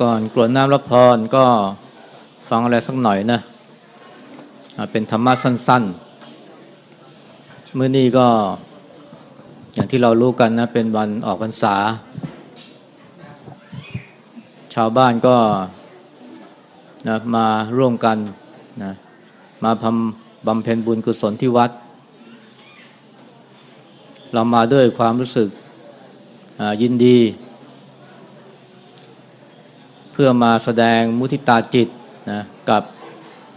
ก่อนกรวดน้ำรับพรก็ฟังอะไรสักหน่อยนะเป็นธรรมะสั้นๆ เมื้อนี้ก็อย่างที่เรารู้กันนะ เป็นวันออกพรรษา ชาวบ้านก็นะมาร่วมกันนะมาทำบำเพ็ญบุญกุศลที่วัด เรามาด้วยความรู้สึกยินดี เพื่อมาแสดงมุทิตาจิตนะกับ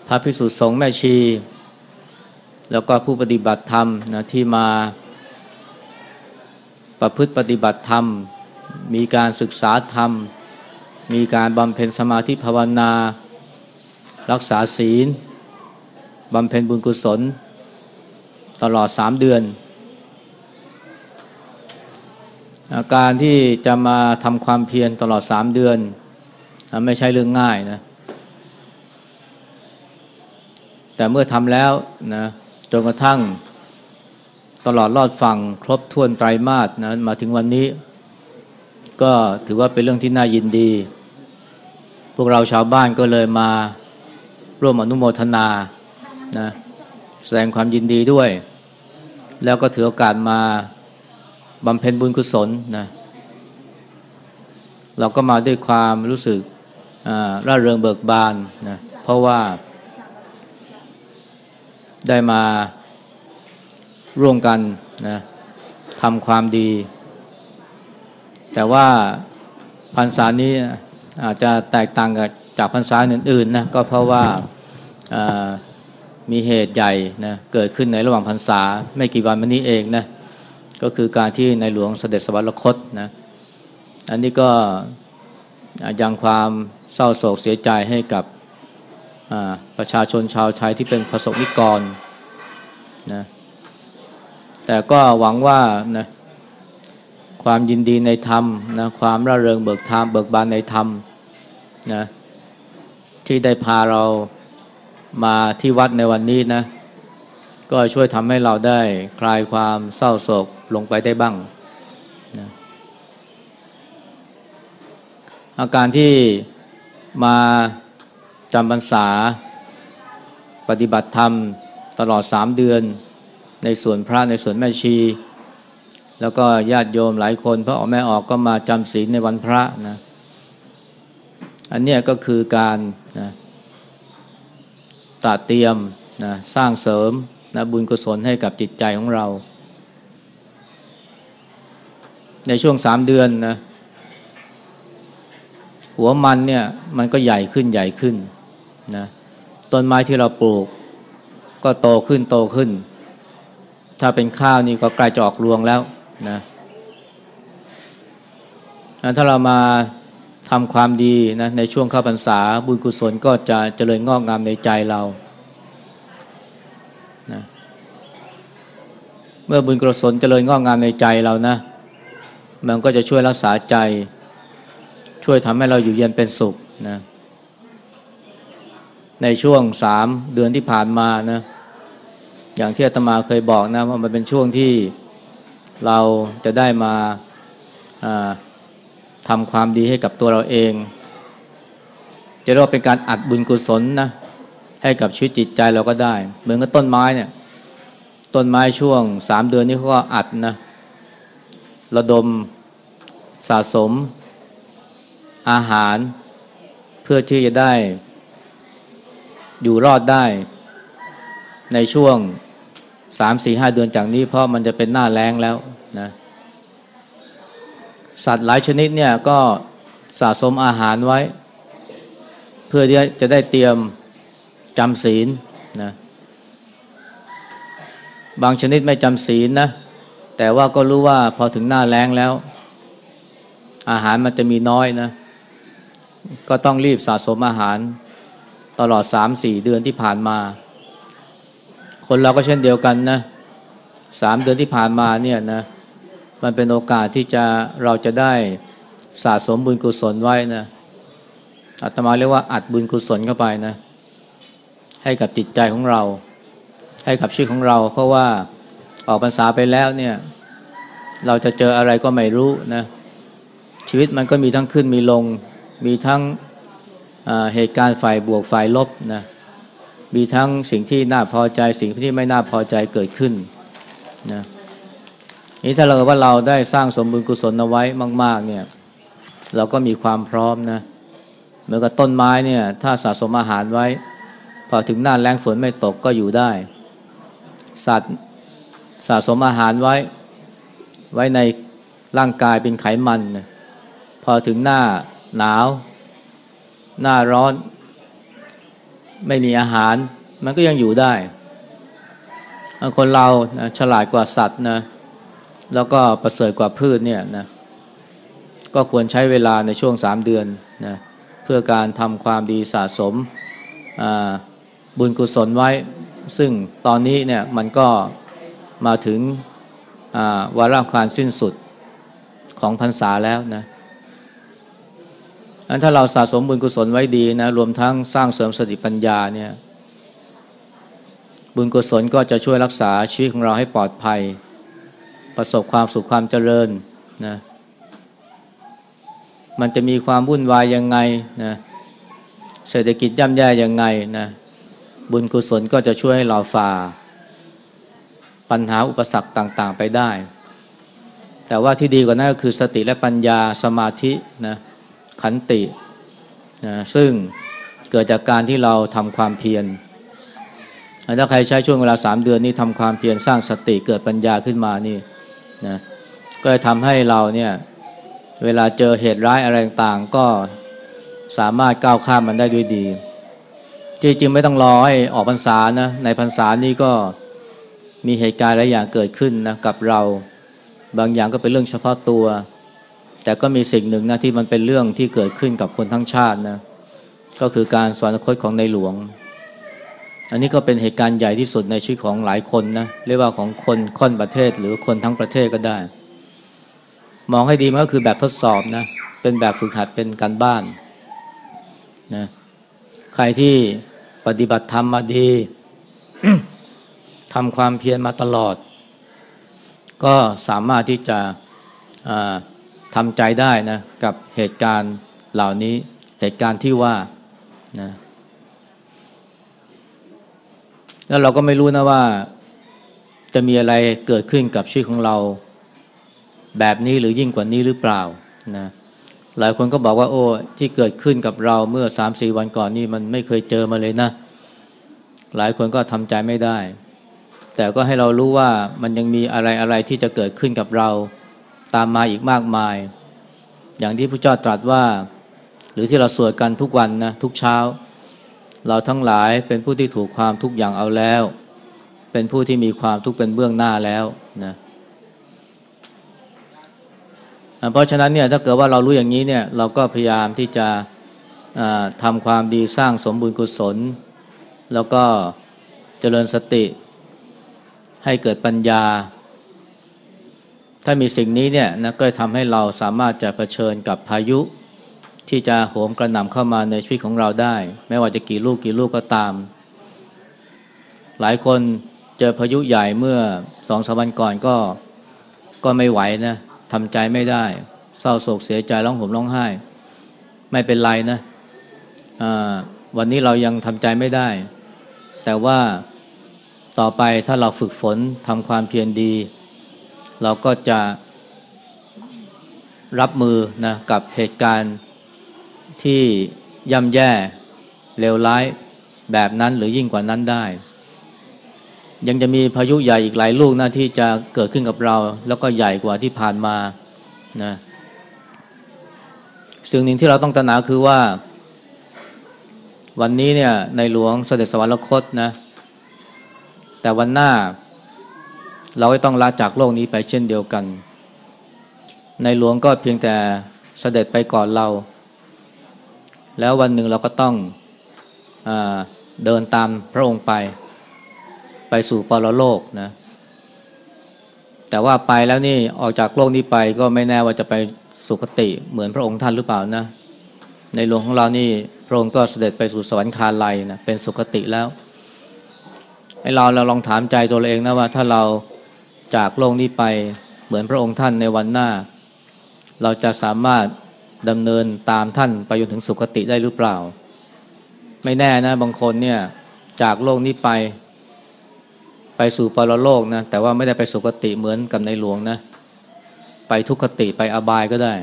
พระพิสุสงฆ์แม่ชี แล้วก็ผู้ปฏิบัติธรรมนะที่มาประพฤติปฏิบัติธรรม มีการศึกษาธรรม มีการบำเพ็ญสมาธิภาวนา รักษาศีลบำเพ็ญบุญกุศล ตลอดสามเดือน การที่จะมาทำความเพียรตลอดสามเดือน ไม่ใช่เรื่องง่ายนะ แต่เมื่อทำแล้วนะจนกระทั่งตลอดรอดฝั่งครบถ้วนไตรมาสนะมาถึงวันนี้ ก็ถือว่าเป็นเรื่องที่น่ายินดี พวกเราชาวบ้านก็เลยมาร่วมอนุโมทนานะแสดงความยินดีด้วย แล้วก็ถือโอกาสมาบำเพ็ญบุญกุศลนะเราก็มาด้วยความรู้สึก ร่าเริงเบิกบานนะเพราะว่าได้มาร่วมกันนะทำความดี แต่ว่าพรรษานี้อาจจะแตกต่างกับจากพรรษาอื่นๆนะก็เพราะว่ามีเหตุใหญ่นะเกิดขึ้นในระหว่างพรรษา ไม่กี่วันมานี้เองนะก็คือการที่ในหลวงเสด็จสวรรคตนะอันนี้ก็ยังความ เศร้าโศกเสียใจให้กับประชาชนชาวไทยที่เป็นประสบนิกรนะแต่ก็หวังว่านะความยินดีในธรรมนะความร่าเริงเบิกธรรมเบิกบานในธรรมนะที่ได้พาเรามาที่วัดในวันนี้นะก็ช่วยทำให้เราได้คลายความเศร้าโศกลงไปได้บ้างนะอาการที่ มาจำพรรษา ปฏิบัติธรรมตลอดสามเดือน ในส่วนพระในส่วนแม่ชี แล้วก็ญาติโยมหลายคนพระออกแม่ออกก็มาจำศีลในวันพระนะอันนี้ก็คือการนะตัดเตรียมนะสร้างเสริมนะบุญกุศลให้กับจิตใจของเรา ในช่วงสามเดือนนะ หัวมันเนี่ยมันก็ใหญ่ขึ้นใหญ่ขึ้นนะต้นไม้ที่เราปลูก ก็โตขึ้นโตขึ้น ถ้าเป็นข้าวนี่ก็กล้จะออกรวงแล้วนะถ้าเรามาทำความดีนะในช่วงเข้าพรรษาบุญกุศลก็จะเจริญงอกงามในใจเรานะเมื่อบุญกุศลเจริญงอกงามในใจเรานะ มันก็จะช่วยรักษาใจ ช่วยทำให้เราอยู่เย็นเป็นสุขนะในช่วงสามเดือนที่ผ่านมานะอย่างที่อาตมาเคยบอกนะว่ามันเป็นช่วงที่เราจะได้มาทำความดีให้กับตัวเราเอง จะเรียกว่าเป็นการอัดบุญกุศลนะให้กับชีวิตจิตใจเราก็ได้ เหมือนกับต้นไม้เนี่ยต้นไม้ช่วงสามเดือนนี้เขาก็อัดนะระดมสะสม อาหาร เพื่อที่จะได้ อยู่รอดได้ ในช่วงสามสี่ห้าเดือนจากนี้ เพราะมันจะเป็นหน้าแรงแล้วนะสัตว์หลายชนิดเนี่ยก็สะสมอาหารไว้ เพื่อที่จะได้เตรียมจำศีลนะบางชนิดไม่จำศีลนะ แต่ว่าก็รู้ว่าพอถึงหน้าแรงแล้ว อาหารมันจะมีน้อยนะ ก็ต้องรีบสะสมอาหารตลอดสามสี่เดือนที่ผ่านมา คนเราก็เช่นเดียวกันนะสามเดือนที่ผ่านมาเนี่ยนะมันเป็นโอกาสที่จะเราจะได้สะสมบุญกุศลไว้นะอาตมาเรียกว่าอัดบุญกุศลเข้าไปนะ ให้กับจิตใจของเรา ให้กับชีวิตของเรา เพราะว่าออกพรรษาไปแล้วเนี่ย เราจะเจออะไรก็ไม่รู้นะชีวิตมันก็มีทั้งขึ้นมีลง มีทั้งเหตุการณ์ฝ่ายบวกฝ่ายลบนะมีทั้งสิ่งที่น่าพอใจสิ่งที่ไม่น่าพอใจเกิดขึ้นนะนี่ถ้าเราว่าเราได้สร้างสมบุญกุศลเอาไว้มาก ๆ เนี่ย เราก็มีความพร้อมนะเหมือนกับต้นไม้เนี่ย ถ้าสะสมอาหารไว้ พอถึงหน้าแรงฝนไม่ตกก็อยู่ได้ สัตว์สะสมอาหารไว้ ไว้ในร่างกายเป็นไขมันนะพอถึงหน้า หนาว หน้าร้อน ไม่มีอาหาร มันก็ยังอยู่ได้ คนเรานะฉลาดกว่าสัตว์นะแล้วก็ประเสริฐกว่าพืชเนี่ยนะก็ควรใช้เวลาในช่วงสามเดือนนะเพื่อการทำความดีสะสมบุญกุศลไว้ ซึ่งตอนนี้เนี่ยมันก็มาถึงวาระการสิ้นสุดของพรรษาแล้วนะ อันถ้าเราสะสมบุญกุศลไว้ดีนะรวมทั้งสร้างเสริมสติปัญญาเนี่ยบุญกุศลก็จะช่วยรักษาชีวิตของเราให้ปลอดภัย ประสบความสุขความเจริญนะมันจะมีความวุ่นวายยังไงนะเศรษฐกิจย่ำแย่ยังไงนะบุญกุศลก็จะช่วยให้เราฝ่า ปัญหาอุปสรรคต่าง ๆ ไปได้ แต่ว่าที่ดีกว่านั้นก็คือสติและปัญญาสมาธินะ ขันตินะซึ่งเกิดจากการที่เราทำความเพียรถ้าใครใช้ช่วงเวลาสามเดือนนี้ทำความเพียรสร้างสติเกิดปัญญาขึ้นมานี่นะก็จะทำให้เราเนี่ยเวลาเจอเหตุร้ายอะไรต่างก็สามารถก้าวข้ามมันได้ด้วยดี จริงๆไม่ต้องรอให้ออกพรรษานะในพรรษานี้ก็มีเหตุการณ์หลายอย่างเกิดขึ้นนะกับเรา บางอย่างก็เป็นเรื่องเฉพาะตัว แต่ก็มีสิ่งหนึ่งนะที่มันเป็นเรื่องที่เกิดขึ้นกับคนทั้งชาตินะก็คือการสวรรคตของในหลวง อันนี้ก็เป็นเหตุการณ์ใหญ่ที่สุดในชีวิตของหลายคนนะเรียกว่าของคนค่อนประเทศหรือคนทั้งประเทศก็ได้ มองให้ดีมันก็คือแบบทดสอบนะเป็นแบบฝึกหัดเป็นการบ้านนะใครที่ปฏิบัติธรรมมาดีทำความเพียรมาตลอด ก็สามารถที่จะ ทำใจได้นะกับเหตุการณ์เหล่านี้เหตุการณ์ที่ว่านะแล้วเราก็ไม่รู้นะว่า จะมีอะไรเกิดขึ้นกับชีวิตของเรา แบบนี้หรือยิ่งกว่านี้หรือเปล่านะหลายคนก็บอกว่าโอ้ที่เกิดขึ้นกับเราเมื่อสามสี่วันก่อนนี่มันไม่เคยเจอมาเลยนะ หลายคนก็ทำใจไม่ได้ แต่ก็ให้เรารู้ว่ามันยังมีอะไรอะไรที่จะเกิดขึ้นกับเรา ตามมาอีกมากมาย อย่างที่พระเจ้าตรัสว่า หรือที่เราสวดกันทุกวันนะทุกเช้า เราทั้งหลายเป็นผู้ที่ถูกความทุกอย่างเอาแล้ว เป็นผู้ที่มีความทุกข์เป็นเบื้องหน้าแล้วนะเพราะฉะนั้นเนี่ยถ้าเกิดว่าเรารู้อย่างนี้เนี่ยเราก็พยายามที่จะทำความดีสร้างสมบูรณ์กุศล แล้วก็เจริญสติให้เกิดปัญญา ถ้ามีสิ่งนี้เนี่ยนะก็ทำให้เราสามารถจะะเผชิญกับพายุ ที่จะโหมกระหน่ำเข้ามาในชีวิตของเราได้ ไม่ว่าจะกี่ลูกกี่ลูกก็ตาม หลายคนเจอพายุใหญ่เมื่อสองสามวันก่อนก็ก็ไม่ไหวนะทำใจไม่ได้ เศร้าโศกเสียใจร้องห่มร้องไห้ ไม่เป็นไรนะวันนี้เรายังทำใจไม่ได้ แต่ว่าต่อไปถ้าเราฝึกฝนทำความเพียรดี เราก็จะรับมือนะกับเหตุการณ์ที่ย่ำแย่เลวร้ายแบบนั้นหรือยิ่งกว่านั้นได้ ยังจะมีพายุใหญ่อีกหลายลูกนะที่จะเกิดขึ้นกับเรา แล้วก็ใหญ่กว่าที่ผ่านมานะสิ่งหนึ่งที่เราต้องตระหนักคือว่า วันนี้เนี่ยในหลวงเสด็จสวรรคตนะแต่วันหน้า เราก็ต้องลาจากโลกนี้ไปเช่นเดียวกัน ในหลวงก็เพียงแต่เสด็จไปก่อนเรา แล้ววันหนึ่งเราก็ต้องอเดินตามพระองค์ไป ไปสู่ปรโลกนะแต่ว่าไปแล้วนี่ออกจากโลกนี้ไปก็ไม่แน่ว่าจะไปสุคติเหมือนพระองค์ท่านหรือเปล่านะ ในหลวงของเรานี่พระองค์ก็เสด็จไปสู่สวรรคาลัยนะเป็นสุคติแล้ว ให้เราเราลองถามใจตัวเราเองนะว่าถ้าเรา จากโลกนี้ไปเหมือนพระองค์ท่านในวันหน้า เราจะสามารถดำเนินตามท่านไปจนถึงสุคติได้หรือเปล่า ไม่แน่นะบางคนเนี่ยจากโลกนี้ไป ไปสู่ปรโลกนะแต่ว่าไม่ได้ไปสุคติเหมือนกับในหลวงนะไปทุกขติไปอบายก็ได้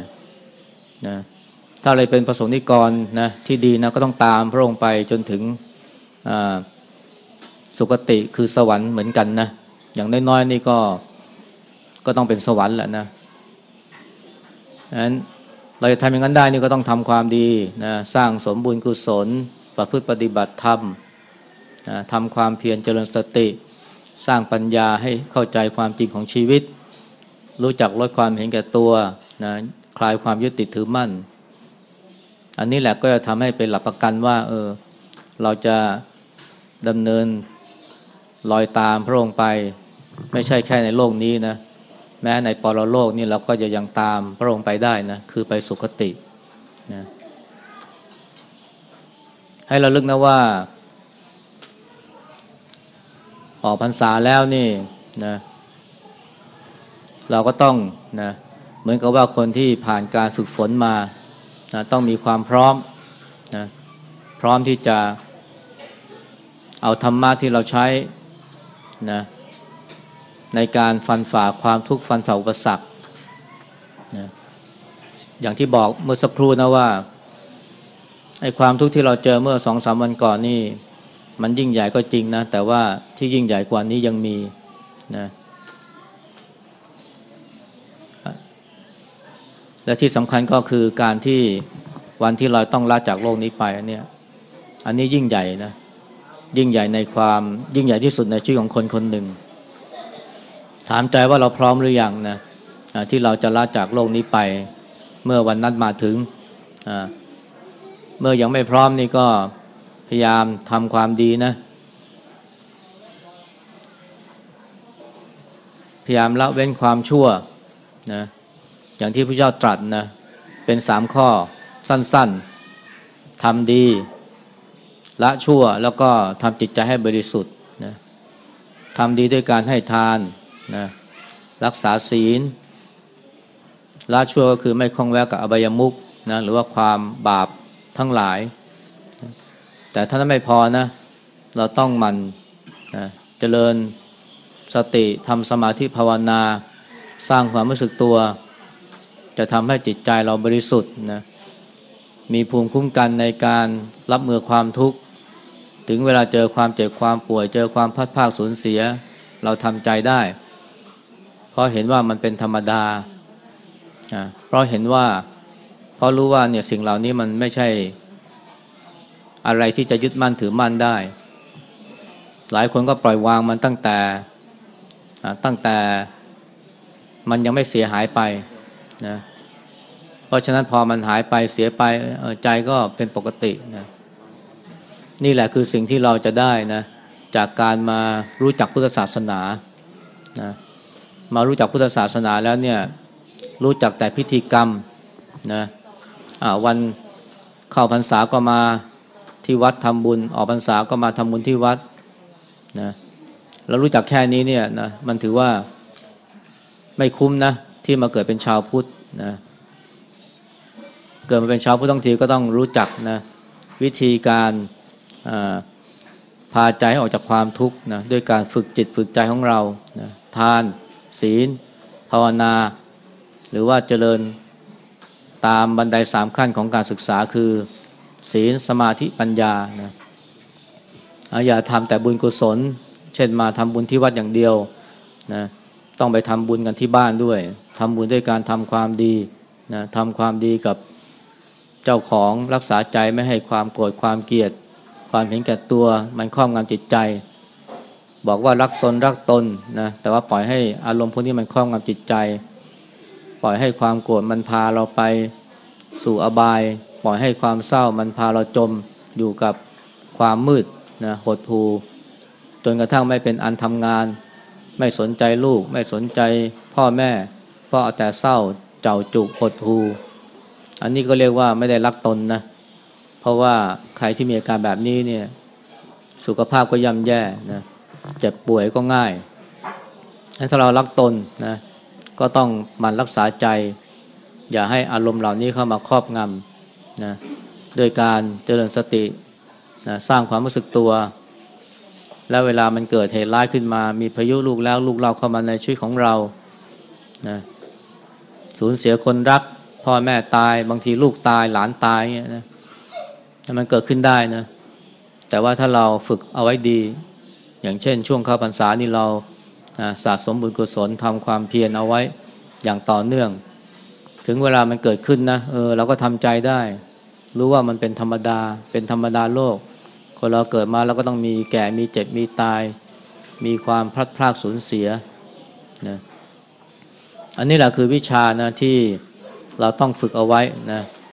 นะถ้าอะไรเป็นประสงค์นิกรนะที่ดีนะก็ต้องตามพระองค์ไปจนถึงสุคติคือสวรรค์เหมือนกันนะ อย่างน้อยๆนี่ก็ก็ต้องเป็นสวรรค์แหละนะฉะนั้นเราจะทำอย่างนั้นได้นี่ก็ต้องทำความดีนะสร้างสมบุญกุศล ประพฤติปฏิบัติธรรมนะทำความเพียรเจริญสติ สร้างปัญญาให้เข้าใจความจริงของชีวิต รู้จักลดความเห็นแก่ตัวนะคลายความยึดติดถือมั่น อันนี้แหละก็จะทำให้เป็นหลักประกันว่าเออเราจะดำเนินลอยตามพระองค์ไป ไม่ใช่แค่ในโลกนี้นะ แม้ในปรโลกนี่เราก็จะยังตามพระองค์ไปได้นะ คือไปสุคตินะให้เราลึกนะว่า ออกพรรษาแล้วนี่นะเราก็ต้องนะเหมือนกับว่าคนที่ผ่านการฝึกฝนมานะต้องมีความพร้อมนะพร้อมที่จะเอาธรรมะที่เราใช้นะ ในการฟันฝ่าความทุกข์ฟันฝ่าอุปสรรคนะอย่างที่บอกเมื่อสักครู่นะว่าไอ้ความทุกข์ที่เราเจอเมื่อสองสามวันก่อนนี่ มันยิ่งใหญ่ก็จริงนะ แต่ว่าที่ยิ่งใหญ่กว่านี้ยังมีนะและที่สำคัญก็คือการที่วันที่เราต้องลาจากโลกนี้ไปเนี่ยอันนี้ยิ่งใหญ่นะยิ่งใหญ่ในความยิ่งใหญ่ที่สุดในชีวิตของคนคนหนึ่ง ถามใจว่าเราพร้อมหรือยังนะที่เราจะลาจากโลกนี้ไป เมื่อวันนั้นมาถึง เมื่อยังไม่พร้อมนี่ก็พยายามทำความดีนะ พยายามละเว้นความชั่วนะอย่างที่พระเจ้าตรัสนะเป็นสามข้อสั้นๆทำดี ละชั่วแล้วก็ทำจิตใจให้บริสุทธิ์นะทำดีด้วยการให้ทาน นะรักษาศีลละชั่วก็คือไม่คล้องแวะกับอบายมุกนะหรือว่าความบาปทั้งหลาย แต่ถ้านั้นไม่พอนะเราต้องมันนะเจริญสติทำสมาธิภาวนา สร้างความรู้สึกตัว จะทำให้จิตใจเราบริสุทธิ์นะมีภูมิคุ้มกันในการรับมือความทุกข์ ถึงเวลาเจอความเจ็บความป่วย เจอความพัดภาคสูญเสีย เราทำใจได้ เพราะเห็นว่ามันเป็นธรรมดาเพราะเห็นว่า เพราะรู้ว่าเนี่ยสิ่งเหล่านี้มันไม่ใช่อะไรที่จะยึดมั่นถือมั่นได้ หลายคนก็ปล่อยวางมันตั้งแต่ตั้งแต่มันยังไม่เสียหายไปนะเพราะฉะนั้นพอมันหายไปเสียไปใจก็เป็นปกตินะนี่แหละคือสิ่งที่เราจะได้นะจากการมารู้จักพุทธศาสนานะ มารู้จักพุทธศาสนาแล้วเนี่ยรู้จักแต่พิธีกรรมนะวันเข้าพรรษาก็มาที่วัดทำบุญ ออกพรรษาก็มาทำบุญที่วัดนะเรารู้จักแค่นี้เนี่ยนะมันถือว่าไม่คุ้มนะที่มาเกิดเป็นชาวพุทธนะเกิดมาเป็นชาวพุทธทั้งทีก็ต้องรู้จักนะวิธีการพาใจออกจากความทุกข์นะด้วยการฝึกจิตฝึกใจของเรานะทาน ศีล ภาวนา หรือว่าเจริญตามบันไดสามขั้นของการศึกษาคือ ศีลสมาธิปัญญานะอย่าทำแต่บุญกุศล เช่นมาทำบุญที่วัดอย่างเดียวนะต้องไปทำบุญกันที่บ้านด้วยทำบุญด้วยการทำความดีนะทำความดีกับเจ้าของรักษาใจไม่ให้ความโกรธความเกลียด ความเห็นแก่ตัวมันครอบงำจิตใจ บอกว่ารักตนรักตนนะแต่ว่าปล่อยให้อารมณ์พวกนี้มันครอบงำจิตใจ ปล่อยให้ความโกรธมันพาเราไปสู่อบาย ปล่อยให้ความเศร้ามันพาเราจมอยู่กับความมืดนะหดหูจนกระทั่งไม่เป็นอันทำงาน ไม่สนใจลูก ไม่สนใจพ่อแม่พราะเอาแต่เศร้าเจ้าจุกหดหูอันนี้ก็เรียกว่าไม่ได้รักตนนะเพราะว่าใครที่มีอาการแบบนี้เนี่ยสุขภาพก็ย่ำแย่นะ เจ็บป่วยก็ง่ายถ้าเรารักตนนะก็ต้องมันรักษาใจ อย่าให้อารมณ์เหล่านี้เข้ามาครอบงำนะโดยการเจริญสตินะสร้างความรู้สึกตัว และเวลามันเกิดเหตุร้ายขึ้นมา มีพายุลูกแล้วลูกเราเข้ามาในชีวิตของเรานะสูญเสียคนรักพ่อแม่ตายบางทีลูกตายหลานตายเงี้ยนะมันเกิดขึ้นได้นะแต่ว่าถ้าเราฝึกเอาไว้ดี อย่างเช่น ช่วงเข้าพรรษานี่เราสะสมบุญกุศลทำความเพียรเอาไว้อย่างต่อเนื่อง ถึงเวลามันเกิดขึ้นนะเออเราก็ทำใจได้ รู้ว่ามันเป็นธรรมดา เป็นธรรมดาโลก คนเราเกิดมาเราก็ต้องมีแก่มีเจ็บมีตาย มีความพลัดพรากสูญเสียนะอันนี้แหละคือวิชานะที่เราต้องฝึกเอาไว้นะ